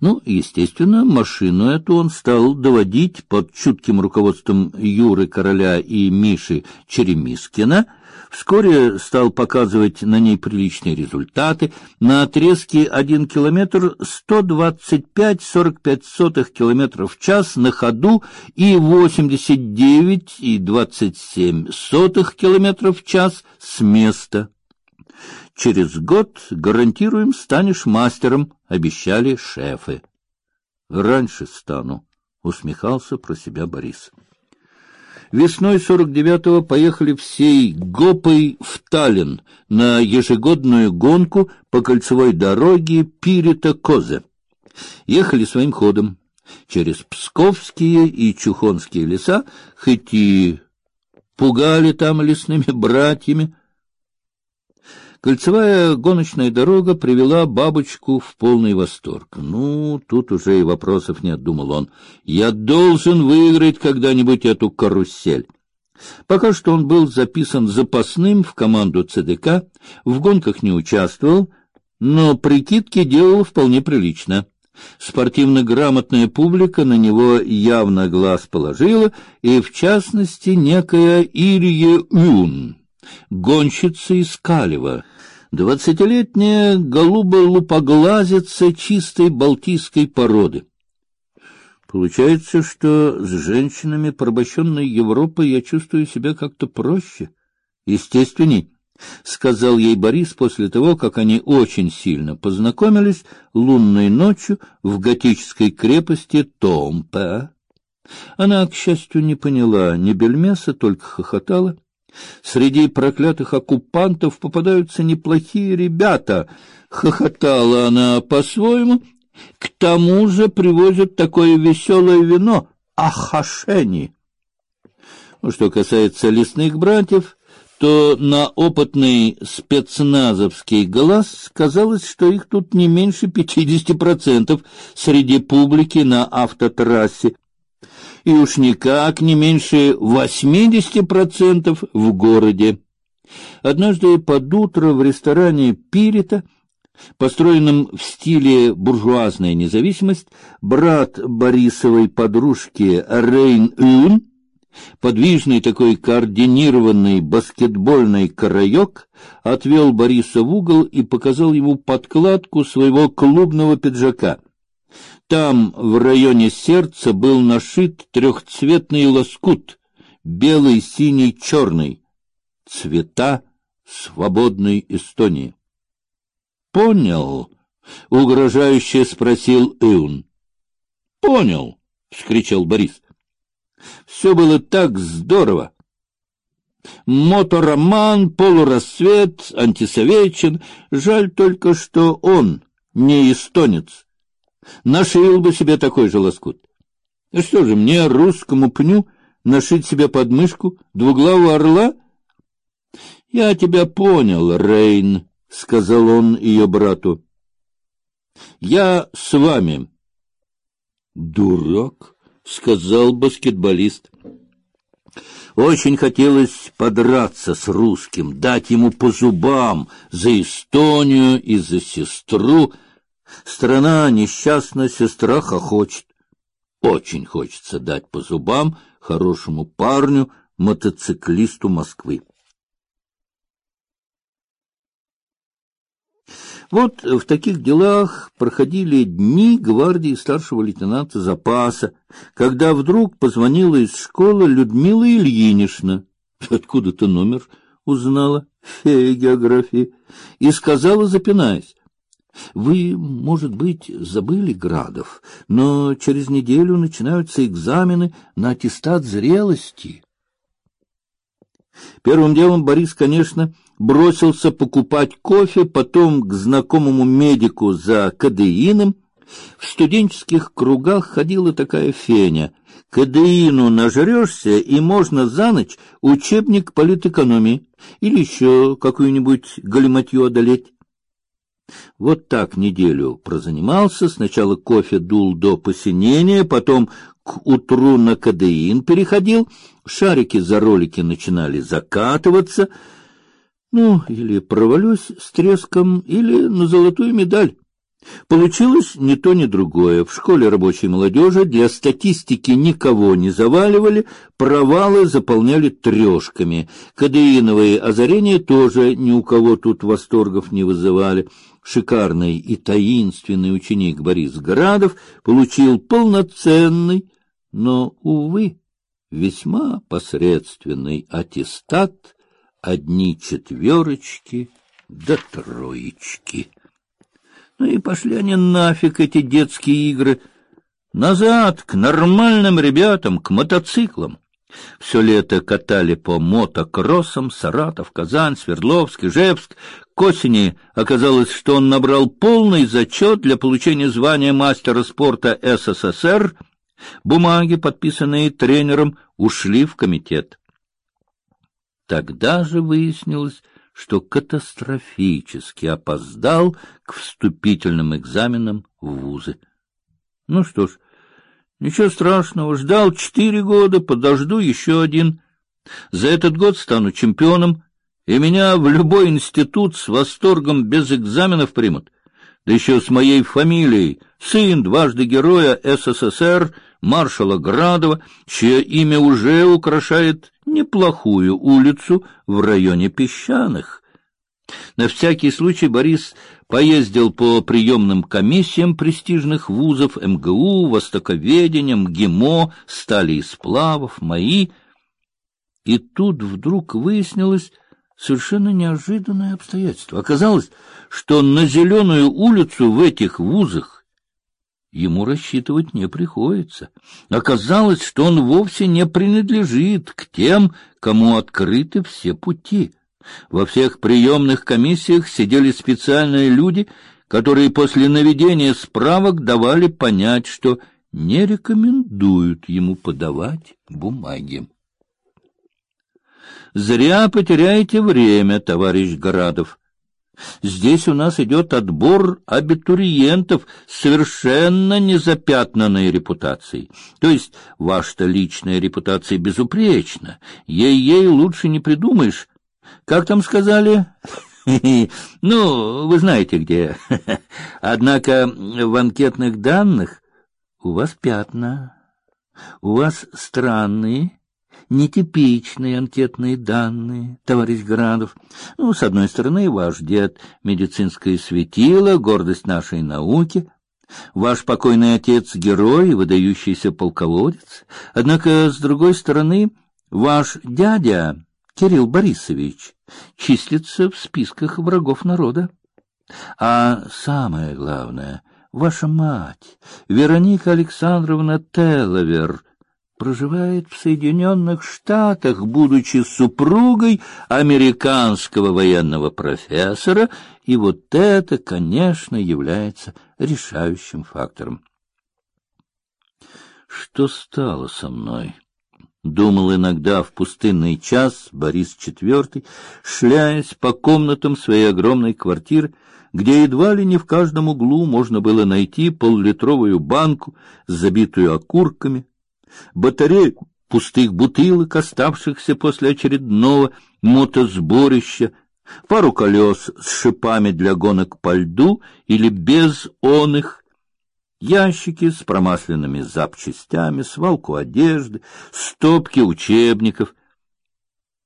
Ну, естественно, машину эту он стал доводить под чутким руководством Юры Короля и Миши Черемискина. Вскоре стал показывать на ней приличные результаты. На отрезке один километр 125-45 километров в час на ходу и 89,27 километров в час с места. Через год, гарантируем, станешь мастером, обещали шефы. Раньше стану, усмехался про себя Борис. Весной 49-го поехали всей гопой в Таллин на ежегодную гонку по кольцевой дороге Пирита-Козе. Ехали своим ходом через Псковские и Чухонские леса, хоть и пугали там лесными братьями, Кольцевая гоночная дорога привела бабочку в полный восторг. Ну, тут уже и вопросов нет, думал он. Я должен выиграть когда-нибудь эту карусель. Пока что он был записан запасным в команду ЦДК, в гонках не участвовал, но прикидки делал вполне прилично. Спортивно грамотная публика на него явно глаз положила, и в частности некая Ирия Юн, гонщица из Калева, двадцатилетняя голубо-лупоглазица чистой балтийской породы. Получается, что с женщинами порабощенной Европы я чувствую себя как-то проще, естественней, — сказал ей Борис после того, как они очень сильно познакомились лунной ночью в готической крепости Томпе. Она, к счастью, не поняла ни бельмеса, только хохотала. Среди проклятых оккупантов попадаются неплохие ребята, хохотала она по-своему. К тому же привозят такое веселое вино ахашени. Что касается лесных братьев, то на опытный спецназовский глаз казалось, что их тут не меньше пятидесяти процентов среди публики на автотрассе, и уж никак не меньше 80% в городе. Однажды под утро в ресторане Пирита, построенном в стиле буржуазная независимость, брат Борисовой подружки Рейн Юн, подвижный такой координированный баскетбольный караёк, отвел Бориса в угол и показал ему подкладку своего клубного пиджака — там, в районе сердца, был нашит трехцветный лоскут, белый, синий, черный, цвета свободной Эстонии. Понял? угрожающе спросил Иун. Понял, вскричал Борис. Все было так здорово. Мотороман, полурассвет, антисоветчин. Жаль только, что он не эстонец. Нашил бы себе такой же лоскут. Ну что же, мне, русскому пню, нашить себе подмышку двуглавого орла? — Я тебя понял, Рейн, — сказал он ее брату. — Я с вами. — Дурак, — сказал баскетболист. Очень хотелось подраться с русским, дать ему по зубам за Эстонию и за сестру — Страна несчастная, сестра хохочет. Очень хочется дать по зубам хорошему парню, мотоциклисту Москвы. Вот в таких делах проходили дни гвардии старшего лейтенанта запаса, когда вдруг позвонила из школы Людмила Ильинична. Откуда-то номер узнала, фея географии, и сказала, запинаясь, вы, может быть, забыли Градов, но через неделю начинаются экзамены на аттестат зрелости. Первым делом Борис, конечно, бросился покупать кофе, потом к знакомому медику за кадеином. В студенческих кругах ходила такая феня. Кадеину нажрешься, и можно за ночь учебник политэкономии или еще какую-нибудь галиматью одолеть. Вот так неделю прозанимался, сначала кофе дул до посинения, потом к утру на кадеин переходил, шарики за ролики начинали закатываться, ну, или провалюсь с треском, или на золотую медаль. Получилось ни то, ни другое. В школе рабочей молодежи для статистики никого не заваливали, провалы заполняли трешками. Кадеиновые озарения тоже ни у кого тут восторгов не вызывали. Шикарный и таинственный ученик Борис Градов получил полноценный, но, увы, весьма посредственный аттестат, одни четверочки да троечки. Ну и пошли они нафиг, эти детские игры. Назад, к нормальным ребятам, к мотоциклам. Все лето катали по мотокроссам Саратов, Казань, Свердловск, Ижевск. К осени оказалось, что он набрал полный зачет для получения звания мастера спорта СССР. Бумаги, подписанные тренером, ушли в комитет. Тогда же выяснилось, что катастрофически опоздал к вступительным экзаменам в вузы. Ну что ж, ничего страшного, ждал четыре года, подожду еще один. За этот год стану чемпионом, и меня в любой институт с восторгом без экзаменов примут. Да еще с моей фамилией, сын дважды героя СССР, маршала Градова, чье имя уже украшает неплохую улицу в районе Песчаных. На всякий случай Борис поездил по приемным комиссиям престижных вузов МГУ, Востоковедения, МГИМО, стали и сплавов, МАИ. И тут вдруг выяснилось совершенно неожиданное обстоятельство. Оказалось, что на Зеленую улицу в этих вузах ему рассчитывать не приходится. Оказалось, что он вовсе не принадлежит к тем, кому открыты все пути. Во всех приемных комиссиях сидели специальные люди, которые после наведения справок давали понять, что не рекомендуют ему подавать бумаги. Зря потеряете время, товарищ Градов. Здесь у нас идет отбор абитуриентов совершенно незапятнанной репутацией. То есть ваша личная репутация безупречна, ей-ей лучше не придумаешь. Как там сказали? Ну, вы знаете где. Однако в анкетных данных у вас пятна, у вас странные нетипичные анкетные данные, товарищ Градов. Ну, с одной стороны, ваш дед — медицинское светило, гордость нашей науки, ваш покойный отец — герой, выдающийся полководец. Однако, с другой стороны, ваш дядя, Кирилл Борисович, числится в списках врагов народа. А самое главное — ваша мать, Вероника Александровна Теловер — проживает в Соединенных Штатах, будучи супругой американского военного профессора, и вот это, конечно, является решающим фактором. Что стало со мной? Думал иногда в пустынный час Борис IV, шляясь по комнатам своей огромной квартиры, где едва ли не в каждом углу можно было найти поллитровую банку, забитую окурками, батарею пустых бутылок, оставшихся после очередного мотосборища, пару колес с шипами для гонок по льду или без оных, ящики с промасленными запчастями, свалку одежды, стопки учебников,